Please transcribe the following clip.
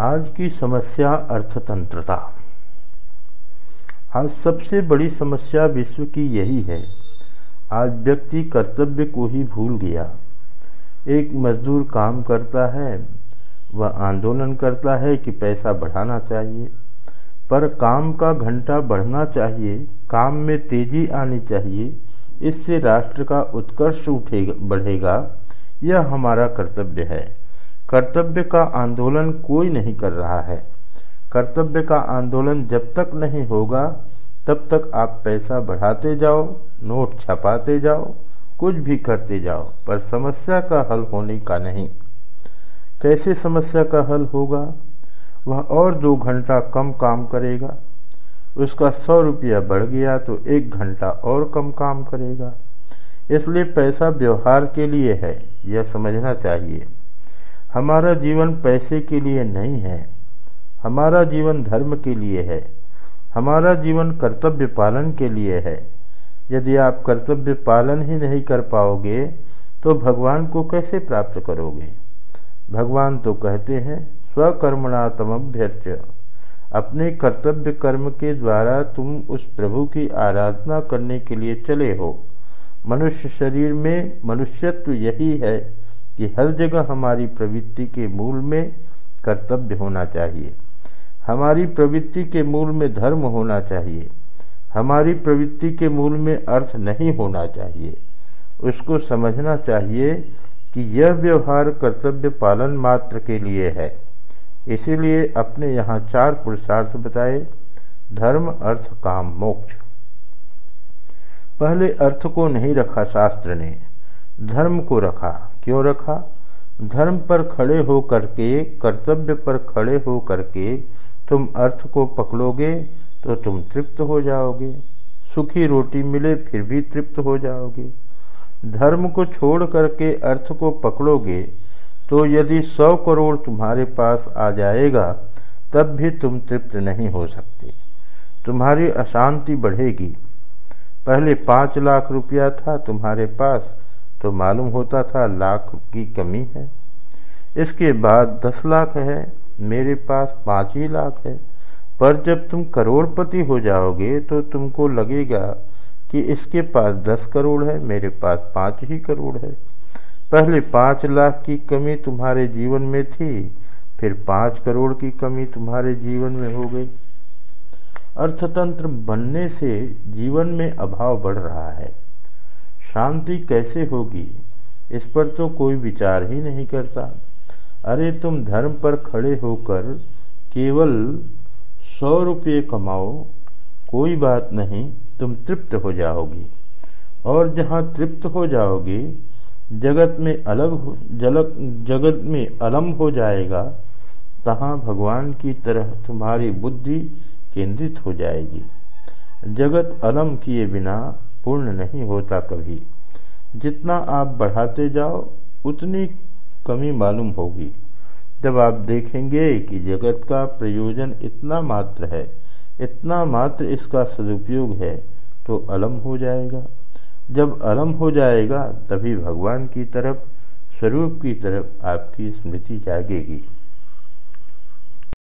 आज की समस्या अर्थतंत्रता। आज सबसे बड़ी समस्या विश्व की यही है। आज व्यक्ति कर्तव्य को ही भूल गया। एक मजदूर काम करता है, वह आंदोलन करता है कि पैसा बढ़ाना चाहिए, पर काम का घंटा बढ़ना चाहिए, काम में तेज़ी आनी चाहिए, इससे राष्ट्र का उत्कर्ष उठेगा, बढ़ेगा, यह हमारा कर्तव्य है। कर्तव्य का आंदोलन कोई नहीं कर रहा है। कर्तव्य का आंदोलन जब तक नहीं होगा, तब तक आप पैसा बढ़ाते जाओ, नोट छपाते जाओ, कुछ भी करते जाओ, पर समस्या का हल होने का नहीं। कैसे समस्या का हल होगा? वह और दो घंटा कम काम करेगा। उसका सौ रुपया बढ़ गया तो एक घंटा और कम काम करेगा। इसलिए पैसा व्यवहार के लिए है, यह समझना चाहिए। हमारा जीवन पैसे के लिए नहीं है, हमारा जीवन धर्म के लिए है, हमारा जीवन कर्तव्य पालन के लिए है। यदि आप कर्तव्य पालन ही नहीं कर पाओगे तो भगवान को कैसे प्राप्त करोगे? भगवान तो कहते हैं स्वकर्मणा तमभ्यर्च अपने कर्तव्य कर्म के द्वारा तुम उस प्रभु की आराधना करने के लिए चले हो। मनुष्य शरीर में मनुष्यत्व यही है। कि हर जगह हमारी प्रवृत्ति के मूल में कर्तव्य होना चाहिए। हमारी प्रवृत्ति के मूल में धर्म होना चाहिए। हमारी प्रवृत्ति के मूल में अर्थ नहीं होना चाहिए। उसको समझना चाहिए कि यह व्यवहार कर्तव्य पालन मात्र के लिए है। इसीलिए अपने यहाँ चार पुरुषार्थ बताए। धर्म, अर्थ, काम, मोक्ष। पहले अर्थ को नहीं रखा शास्त्र ने, धर्म को रखा। क्यों रखा? धर्म पर खड़े हो करके कर्तव्य पर खड़े हो करके तुम अर्थ को पकड़ोगे तो तुम तृप्त हो जाओगे। सुखी रोटी मिले फिर भी तृप्त हो जाओगे। धर्म को छोड़ करके अर्थ को पकड़ोगे तो यदि सौ करोड़ तुम्हारे पास आ जाएगा, तब भी तुम तृप्त नहीं हो सकते। तुम्हारी अशांति बढ़ेगी। पहले पाँच लाख रुपया था तुम्हारे पास तो मालूम होता था लाख की कमी है। इसके बाद दस लाख है, मेरे पास पाँच ही लाख है। पर जब तुम करोड़पति हो जाओगे तो तुमको लगेगा कि इसके पास दस करोड़ है, मेरे पास पाँच ही करोड़ है। पहले पाँच लाख की कमी तुम्हारे जीवन में थी, फिर पाँच करोड़ की कमी तुम्हारे जीवन में हो गई। अर्थतंत्र बनने से जीवन में अभाव बढ़ रहा है। शांति कैसे होगी? इस पर तो कोई विचार ही नहीं करता। अरे, तुम धर्म पर खड़े होकर केवल सौ रुपये कमाओ, कोई बात नहीं, तुम तृप्त हो जाओगी। और जहाँ तृप्त हो जाओगे, जगत में अलग हो, जलक, जगत में अलम हो जाएगा, तहाँ भगवान की तरह तुम्हारी बुद्धि केंद्रित हो जाएगी। जगत अलम किए बिना पूर्ण नहीं होता कभी। जितना आप बढ़ाते जाओ, उतनी कमी मालूम होगी। जब आप देखेंगे कि जगत का प्रयोजन इतना मात्र है, इतना मात्र इसका सदुपयोग है तो अलम हो जाएगा। जब अलम हो जाएगा, तभी भगवान की तरफ़, स्वरूप की तरफ़ आपकी स्मृति जागेगी।